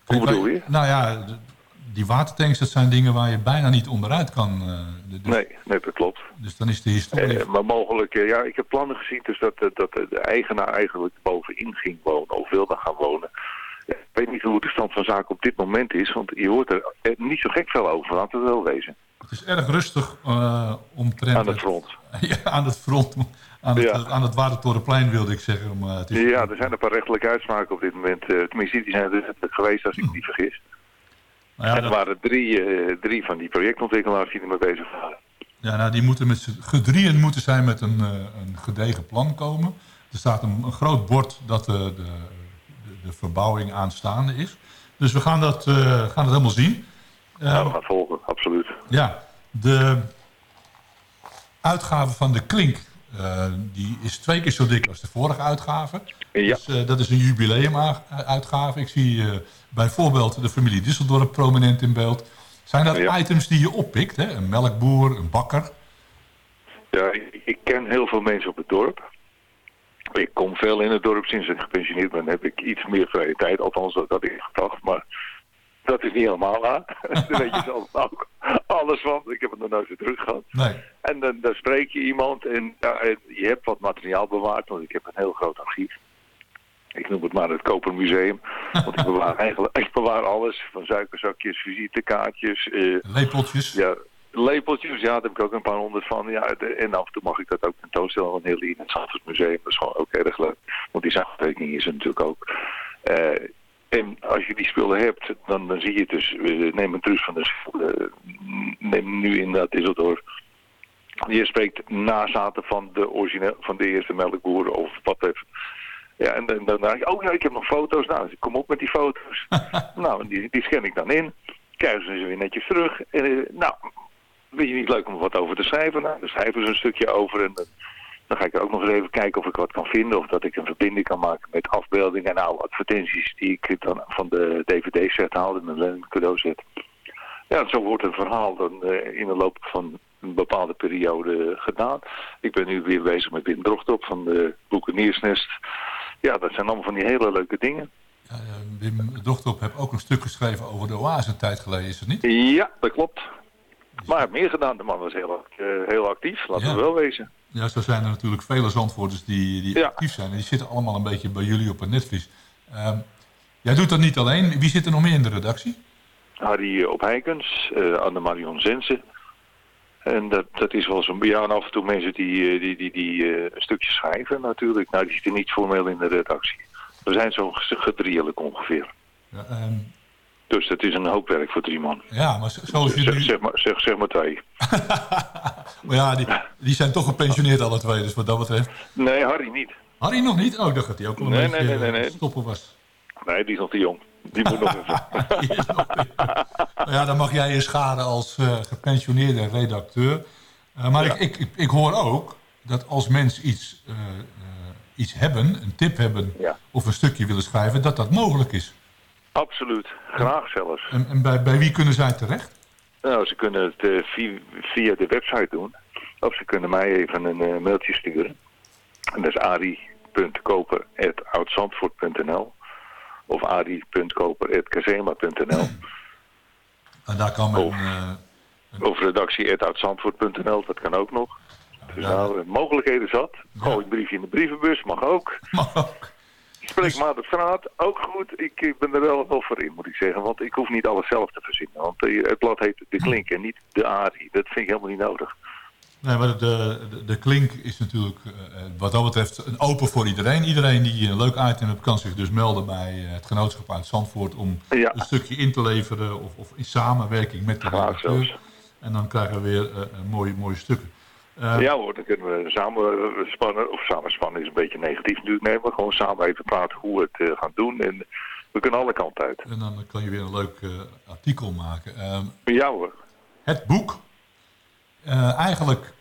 Hoe bedoel je? Nou ja, die watertanks, dat zijn dingen waar je bijna niet onderuit kan. dus, Nee, nee, dat klopt. dus dan is de historie... Eh, maar mogelijk, ja, ik heb plannen gezien dus dat, dat de eigenaar eigenlijk bovenin ging wonen of wilde gaan wonen. Ik weet niet hoe de stand van zaken op dit moment is, want je hoort er niet zo gek veel over, laten we wel wezen. Het is erg rustig uh, omtrent... Aan het front. [laughs] ja, aan het front. Aan het, Ja. aan het Watertorenplein wilde ik zeggen. Maar het is, Ja, er zijn een paar rechtelijke uitspraken op dit moment. eh, tenminste, die zijn er geweest als ik me niet vergis. Nou ja, en er waren drie, eh, drie van die projectontwikkelaars die ermee bezig waren. Ja, nou, die moeten met gedrieën moeten zij met een, eh, een gedegen plan komen. Er staat een, een groot bord dat de, de, de, verbouwing aanstaande is. Dus we gaan dat, eh, gaan dat helemaal zien. Ja, we gaan volgen, absoluut. Ja, de uitgave van de Klink, eh, die is twee keer zo dik als de vorige uitgave. Ja. Dus, eh, dat is een jubileumuitgave. Ik zie eh, bijvoorbeeld de familie Disseldorp prominent in beeld. Zijn dat Ja. items die je oppikt? Hè? Een melkboer, een bakker? Ja, ik, ik ken heel veel mensen op het dorp. Ik kom veel in het dorp sinds ik gepensioneerd ben. Heb ik iets meer vrije tijd, althans dat had ik gedacht. Maar dat is niet helemaal waar. Daar weet je zelf ook alles van. Ik heb het nog nooit zo druk gehad. Nee. En dan, dan spreek je iemand en, ja, je hebt wat materiaal bewaard, want ik heb een heel groot archief. Ik noem het maar het Kopermuseum. [laughs] Want ik bewaar eigenlijk ik bewaar alles. Van suikerzakjes, visitekaartjes. eh, Lepeltjes? Ja, lepeltjes. Ja, daar heb ik ook een paar honderd van. Ja, en af en toe mag ik dat ook tentoonstellen van heel in het Zandvoortsmuseum. Dat is gewoon ook erg leuk. Want die zaaktekening is er natuurlijk ook. Eh, en als je die spullen hebt, dan, dan zie je het dus. eh, neem een truus van de eh, Neem nu in dat Disseldorf. Je spreekt nazaten van de, origineel, van de eerste melkboeren of wat heeft. Ja, en dan, dan denk ik, oh ja, ik heb nog foto's. Nou, kom op met die foto's. [laughs] nou, die, die scan ik dan in. Krijgen ze weer netjes terug. En, eh, nou, vind je niet leuk om wat over te schrijven? Nou, dan schrijven ze een stukje over. En dan, dan ga ik er ook nog eens even kijken of ik wat kan vinden. Of dat ik een verbinding kan maken met afbeeldingen en oude advertenties die ik dan van de dvd-set haalde. En een cadeauset. Ja, zo wordt een verhaal dan eh, in de loop van een bepaalde periode gedaan. Ik ben nu weer bezig met Wim Drochtop van de Boekeniersnest. Ja, dat zijn allemaal van die hele leuke dingen. Wim Dochterop heeft ook een stuk geschreven over de oase een tijd geleden, is het niet? Ja, dat klopt. Maar hij heeft meer gedaan. De man was heel, eh, heel actief, laten Ja. we wel wezen. Ja, zo zijn er natuurlijk vele zandvoorters die, die actief zijn. En die zitten allemaal een beetje bij jullie op het netvlies. Ehm, jij doet dat niet alleen. Wie zit er nog meer in de redactie? Harry op Heikens, eh Anne-Marion Zensen. En dat, dat is wel zo'n... Ja, af en toe mensen die, eh, die, die, die eh, een stukje schrijven natuurlijk. Nou, die zitten niet formeel in de redactie. We zijn zo'n gedrieënlijk ongeveer. Ja, ehm, Dus dat is een hoop werk voor drie man. ja maar zo- zoals Zeg, jullie... zeg, maar, zeg, zeg maar twee. [laughs] Maar ja, die, die zijn toch gepensioneerd alle twee. Dus wat dat betreft... Nee, Harry niet. Harry nog niet? Oh, ik dacht dat hij ook al een Nee, beetje nee, nee, nee, eh, stoppen was. Nee, die is nog te jong. Die moet nog even. [laughs] Nou ja, dan mag jij je schade als eh, gepensioneerde redacteur. Eh, maar ik, ik, ik, ik hoor ook dat als mensen iets, iets hebben, een tip hebben... of een stukje willen schrijven, dat dat mogelijk is. Absoluut. Graag zelfs. En, en bij, bij wie kunnen zij terecht? Nou, ze kunnen het eh, via, via de website doen. Of ze kunnen mij even een eh, mailtje sturen. En dat is ari.koper.oudzandvoort.nl Of ari.koper.kazema.nl En daar kan men... Of redactie.oudzandvoort.nl, dat kan ook nog. Dus nou, mogelijkheden zat. Gooi een briefje in de brievenbus, mag ook. Spreek maar op straat, ook goed. Ik, ik ben er wel wel voor in, moet ik zeggen. Want ik hoef niet alles zelf te verzinnen. Want eh, het blad heet De Klink en niet De Ari. Dat vind ik helemaal niet nodig. Nee, maar de, de, de klink is natuurlijk eh, wat dat betreft een open voor iedereen. Iedereen die een leuk item heeft, kan zich dus melden bij eh, het genootschap uit Zandvoort... om een stukje in te leveren of, of in samenwerking met de redacteur. En dan krijgen we weer eh, een mooie, mooie stukken. Eh, ja hoor, dan kunnen we samen eh, spannen. Of samen spannen is een beetje negatief natuurlijk. Nee, maar gewoon samen even praten hoe we het eh, gaan doen. En we kunnen alle kanten uit. En dan kan je weer een leuk artikel maken. Ehm, Ja hoor. het boek. Eigenlijk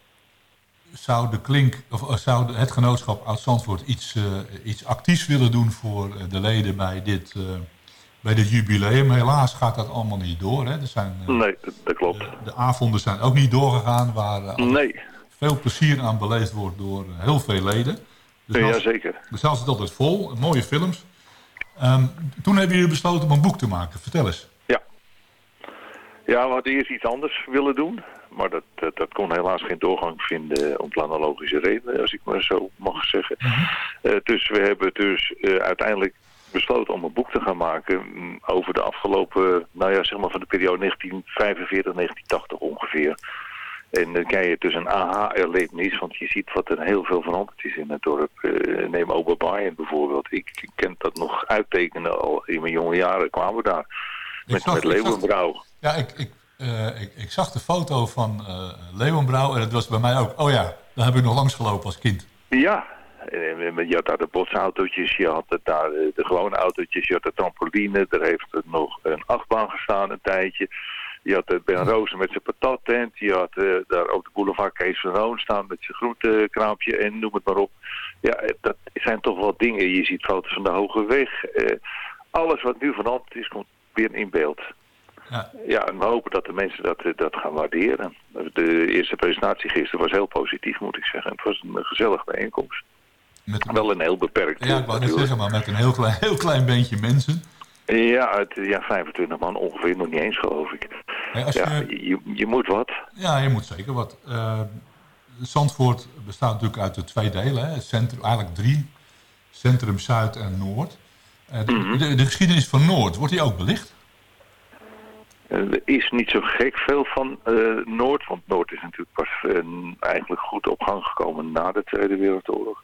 zou, de klink, of, zou de- het genootschap Oud-Zandvoort iets, eh, iets actiefs willen doen voor de leden bij dit, bij dit jubileum. Helaas gaat dat allemaal niet door. Hè? Er zijn, Nee, dat, klopt. de avonden zijn ook niet doorgegaan waar Nee, veel plezier aan beleefd wordt door eh, heel veel leden. Dus ja, zeker. de zaal zit altijd vol, mooie films. Ehm, toen hebben jullie besloten om een boek te maken. Vertel eens. Ja, we hadden eerst iets anders willen doen. Maar dat, dat, dat kon helaas geen doorgang vinden om planologische redenen, als ik maar zo mag zeggen. Eh, dus we hebben dus eh, uiteindelijk besloten om een boek te gaan maken mm, over de afgelopen, nou ja, zeg maar van de periode 1945-1980 ongeveer. En dan krijg je dus een aha-erlevenis, want je ziet wat er heel veel veranderd is in het dorp. Eh, neem Oberbayern bijvoorbeeld. Ik ken dat nog uittekenen al in mijn jonge jaren kwamen we daar. Met, zag- Leeuwenbrouw. Ja, ik, ik, eh, ik, ik zag de foto van eh Leeuwenbrouw en het was bij mij ook... Oh ja, daar heb ik nog langs gelopen als kind. Ja, je had daar de botsautootjes, je had het daar de gewone autootjes, je had de trampoline, er heeft er nog een achtbaan gestaan een tijdje. Je had de Ben Rozen met zijn patattent, je had eh, daar ook de boulevard Kees van Roon staan met zijn groentekraampje en noem het maar op. Ja, eh, dat zijn toch wel dingen. Je ziet foto's van de Hoge Weg. eh, alles wat nu veranderd is, komt weer in beeld. Ja. Ja, en we hopen dat de mensen dat, eh, dat gaan waarderen. De eerste presentatie gisteren was heel positief, moet ik zeggen. Het was een gezellige bijeenkomst. Wel een heel beperkt. Ja, eh, ik wou net zeggen, maar met een heel klein, heel klein beentje mensen. Ja, het, ja, 25 man ongeveer, nog niet eens geloof ik. Hey, als ja, je- je, je moet wat. Ja, je moet zeker wat. Eh, Zandvoort bestaat natuurlijk uit de twee delen. Hè? Centrum, eigenlijk drie. Centrum, Zuid en Noord. Eh, de, Mhm. de, de geschiedenis van Noord, wordt die ook belicht? Eh, Er is niet zo gek veel van Noord, want Noord is natuurlijk pas eigenlijk goed op gang gekomen na de Tweede Wereldoorlog.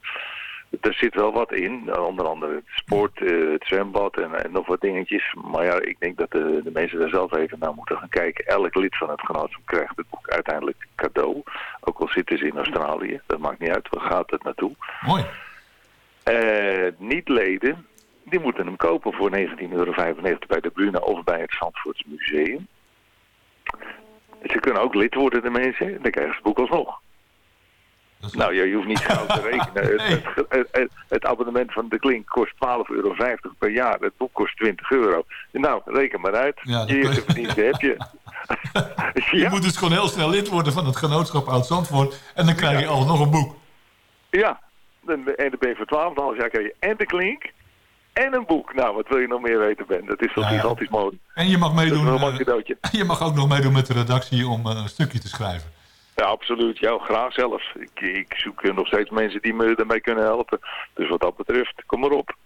Er zit wel wat in, onder andere het sport, eh, het zwembad en, en nog wat dingetjes. Maar ja, ik denk dat de, de mensen daar zelf even naar moeten gaan kijken. Elk lid van het genootschap krijgt het boek uiteindelijk cadeau. Ook al zitten ze in Australië, dat maakt niet uit, waar gaat het naartoe. Mooi. Eh, niet-leden, die moeten hem kopen voor 19,95 euro bij de Bruna of bij het Zandvoorts Museum. Ze kunnen ook lid worden, de mensen, dan krijgen ze het boek alsnog. Nou je hoeft niet gauw te [laughs] rekenen. Het, het, het, het- het abonnement van de Klink kost 12,50 euro per jaar. Het boek kost 20 euro. Nou, reken maar uit. Ja, je eerste verdienste heb je. [laughs] [laughs] Je moet dus gewoon heel snel lid worden van het genootschap Oud-Zandvoort. En dan krijg je alsnog een boek. Ja, en de ben je voor 12,5 jaar krijg je en de Klink en een boek. Nou, wat wil je nog meer weten, Ben? Dat is toch Ja, ja. gigantisch mooi. En je mag meedoen. een eh, cadeautje. je mag ook nog meedoen met de redactie om eh, een stukje te schrijven. Ja, absoluut. Ja, graag zelfs. Ik, ik zoek eh, nog steeds mensen die me daarmee kunnen helpen. Dus wat dat betreft, kom maar op.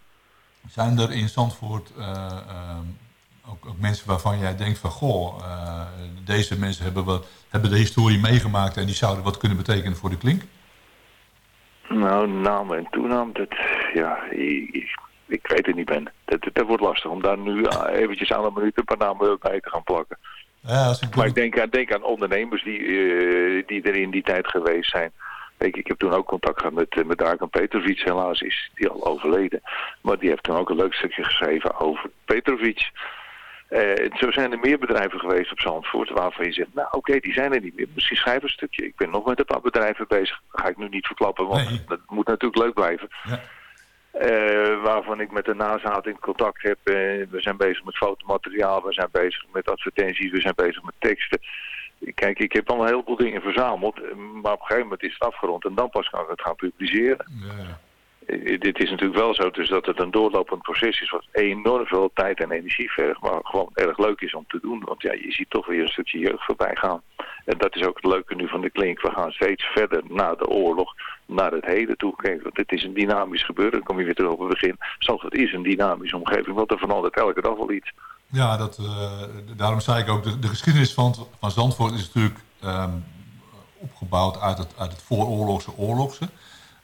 Zijn er in Zandvoort eh, ehm, ook, ook mensen waarvan jij denkt van... goh, eh, deze mensen hebben, wel, hebben de historie meegemaakt... en die zouden wat kunnen betekenen voor de klink? Nou, naam en toenaam, dat, ja, ik, ik, weet het niet, Ben. Dat, wordt lastig om daar nu eh, eventjes aan een minuut een paar namen bij te gaan plakken. Ja, als ik Maar ik denk aan, denk aan ondernemers die, eh, die er in die tijd geweest zijn. Kijk, ik heb toen ook contact gehad met, eh, met Dragan Petrovic. Helaas is die al overleden. Maar die heeft toen ook een leuk stukje geschreven over Petrovic. Eh, zo zijn er meer bedrijven geweest op Zandvoort waarvan je zegt, nou oké, die zijn er niet meer. Misschien schrijf een stukje. Ik ben nog met een paar bedrijven bezig. Dat ga ik nu niet verklappen, want dat moet natuurlijk leuk blijven. Eh, waarvan ik met de nazaat in contact heb. Eh, we zijn bezig met fotomateriaal, we zijn bezig met advertenties, we zijn bezig met teksten. Kijk, ik heb al een heleboel dingen verzameld, eh, maar op een gegeven moment is het afgerond en dan pas kan ik het gaan publiceren. Eh, Dit is natuurlijk wel zo, dus dat het een doorlopend proces is wat enorm veel tijd en energie vergt, maar gewoon erg leuk is om te doen. Want ja, je ziet toch weer een stukje jeugd voorbij gaan. En dat is ook het leuke nu van de klink. We gaan steeds verder na de oorlog, naar het heden toe. Want het is een dynamisch gebeuren. Dan kom je weer terug op het begin. Zandvoort is een dynamische omgeving, want er verandert elke dag wel iets. Ja, dat, eh, daarom zei ik ook, de, de geschiedenis van, van Zandvoort is natuurlijk ehm, opgebouwd uit het, uit het vooroorlogse oorlogse.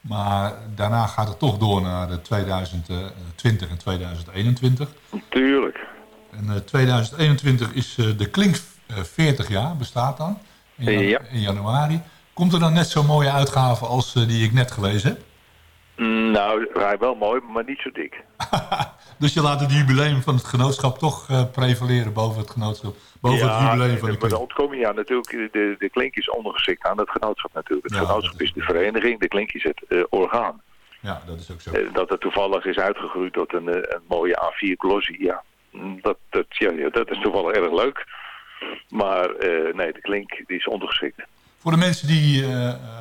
Maar daarna gaat het toch door naar de 2020 en 2021. Tuurlijk. En eh, 2021 is eh, de Klink eh, 40 jaar, bestaat dan, in, jan- Ja. in januari. Komt er dan net zo'n mooie uitgave als eh, die ik net gelezen heb? Mm, Nou, hij wel mooi, maar niet zo dik. [laughs] Dus je laat het jubileum van het genootschap toch eh, prevaleren boven het genootschap. Boven het jubileum van de maar dan klink. ontkom je aan natuurlijk, de, de klink is ondergeschikt aan het genootschap natuurlijk. Het Ja, genootschap is de vereniging, de klink is het eh, orgaan. Ja, dat is ook zo. Eh, dat het toevallig is uitgegroeid tot een, een mooie A4 glossy, ja. Mm, Dat, dat, ja, ja, dat is toevallig erg leuk. Maar nee, de klink die is ondergeschikt. Voor de mensen die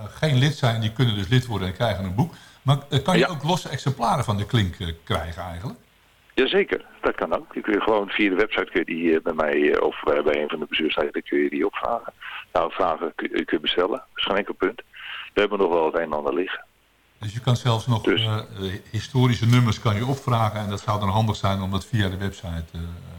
geen lid zijn, die kunnen dus lid worden en krijgen een boek. Maar eh, kan je ook losse exemplaren van de klink eh, krijgen eigenlijk? Jazeker, dat kan ook. Die kun je gewoon via de website kun je die eh, bij mij of bij, een van de bestuursleden kun je die opvragen. Nou, vragen kun, kun je bestellen. Dat is geen enkel punt. We hebben nog wel het een en ander liggen. Dus je kan zelfs nog Dus- eh, historische nummers kan je opvragen. En dat zou dan handig zijn om dat via de website...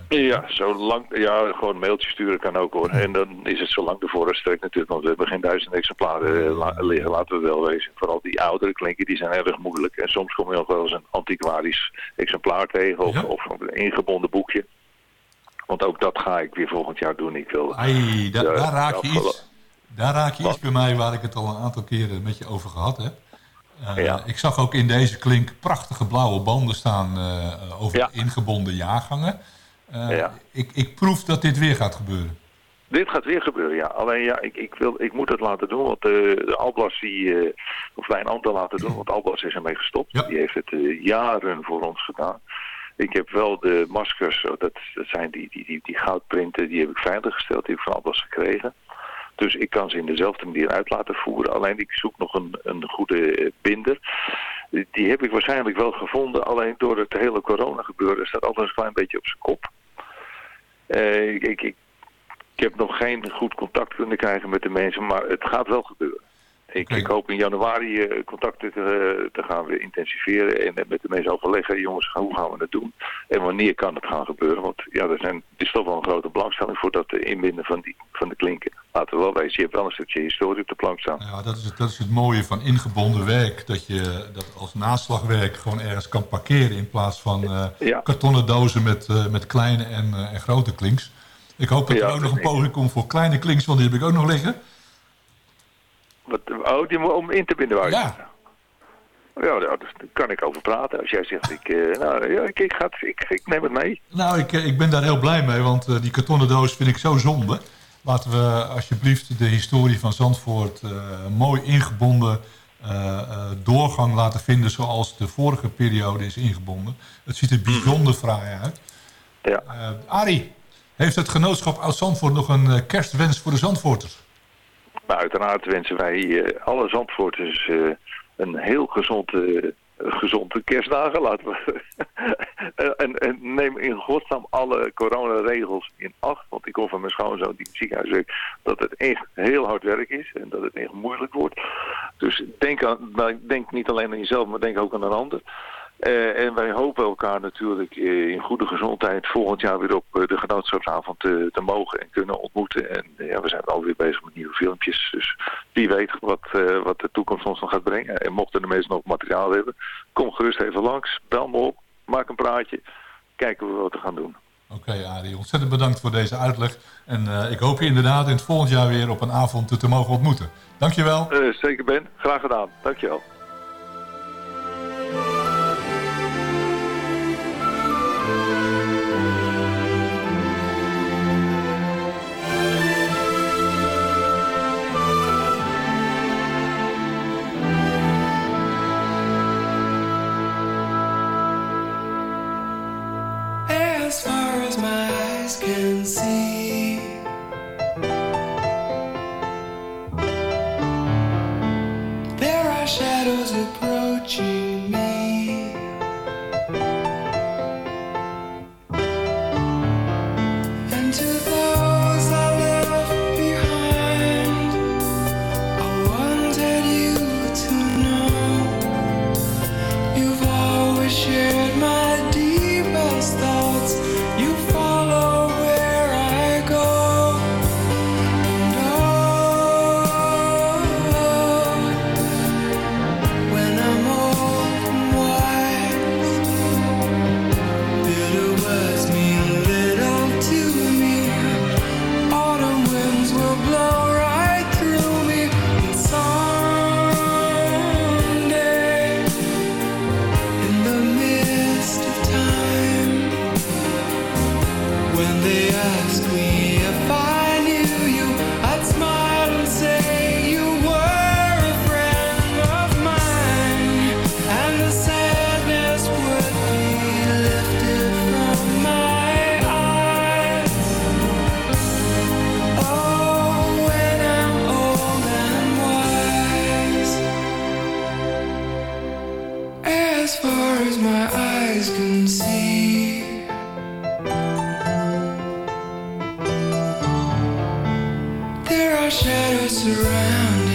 eh, Ja, zolang, ja, gewoon een mailtje sturen kan ook hoor. En dan is het zolang de voorraad strekt natuurlijk, want we hebben geen duizend exemplaren eh, la- liggen, laten we wel wezen. Vooral die oudere klinken, die zijn erg moeilijk. En soms kom je nog wel eens een antiquarisch exemplaar tegen of, of een ingebonden boekje. Want ook dat ga ik weer volgend jaar doen. Ik wil, Ai, da- daar raak je iets. Daar raak je iets bij mij waar ik het al een aantal keren met je over gehad heb. Eh, Ja. Ik zag ook in deze klink prachtige blauwe banden staan eh, over de ingebonden jaargangen. Eh, Ja. ik, ik proef dat dit weer gaat gebeuren. Dit gaat weer gebeuren, ja. Alleen ja, ik, ik, wil, ik moet het laten doen, want de Alblas die, eh, of ander laten doen, want Alblas is ermee gestopt. Die heeft het jaren voor ons gedaan. Ik heb wel de maskers, oh, dat, dat zijn die, die, die, die goudprinten, die heb ik veiliggesteld, die heb ik van Alblas gekregen. Dus ik kan ze in dezelfde manier uit laten voeren. Alleen ik zoek nog een, een goede binder. Die heb ik waarschijnlijk wel gevonden. Alleen door het hele corona gebeuren staat alles een klein beetje op zijn kop. Eh, ik, ik, ik heb nog geen goed contact kunnen krijgen met de mensen, maar het gaat wel gebeuren. Ik, ik hoop in januari eh, contacten te, te gaan weer intensiveren en eh, met de mensen overleggen, jongens, hoe gaan we het doen? En wanneer kan het gaan gebeuren? Want ja, er zijn, het is toch wel een grote belangstelling voor dat eh, inbinden van, die, van de klinken. Laten we wel wezen, je hebt wel een stukje historie op de plank staan. Ja, dat is, het, dat is het mooie van ingebonden werk. Dat je dat als naslagwerk gewoon ergens kan parkeren in plaats van eh, kartonnen dozen met, eh, met kleine en, eh, en grote klinks. Ik hoop dat er ook nog een poging komt voor kleine klinks, want die heb ik ook nog liggen. Wat, oh, die om in te binden waar je- Ja. Ja, daar kan ik over praten. Als jij zegt, ik, eh, nou, ja, ik, ik, ga ik, ik neem het mee. Nou, ik, eh, ik ben daar heel blij mee, want eh, die kartonnen doos vind ik zo zonde. Laten we alsjeblieft de historie van Zandvoort mooi ingebonden doorgang laten vinden zoals de vorige periode is ingebonden. Het ziet er bijzonder fraai uit. Ja. Arie, heeft het genootschap Oud-Zandvoort nog een kerstwens voor de Zandvoorters? Maar uiteraard wensen wij eh, alle Zandvoorters eh, een heel gezonde, gezonde kerstdagen. Laten. [laughs] Eh, en, en neem in godsnaam alle coronaregels in acht. Want ik hoor van mijn schoonzoon die het ziekenhuis werkt dat het echt heel hard werk is. En dat het echt moeilijk wordt. Dus denk, aan, maar denk niet alleen aan jezelf, maar denk ook aan een ander. Eh, en wij hopen elkaar natuurlijk eh, in goede gezondheid volgend jaar weer op eh, de genootschapsavond te, te mogen en kunnen ontmoeten. En ja, we zijn alweer bezig met nieuwe filmpjes. Dus wie weet wat, wat de toekomst ons nog gaat brengen. En mochten de mensen nog materiaal hebben, kom gerust even langs. Bel me op, maak een praatje. Kijken we wat we gaan doen. Oké, Arie, ontzettend bedankt voor deze uitleg. En ik hoop je inderdaad in het volgend jaar weer op een avond te, te mogen ontmoeten. Dankjewel. Zeker Ben, graag gedaan. Dankjewel. surrounded.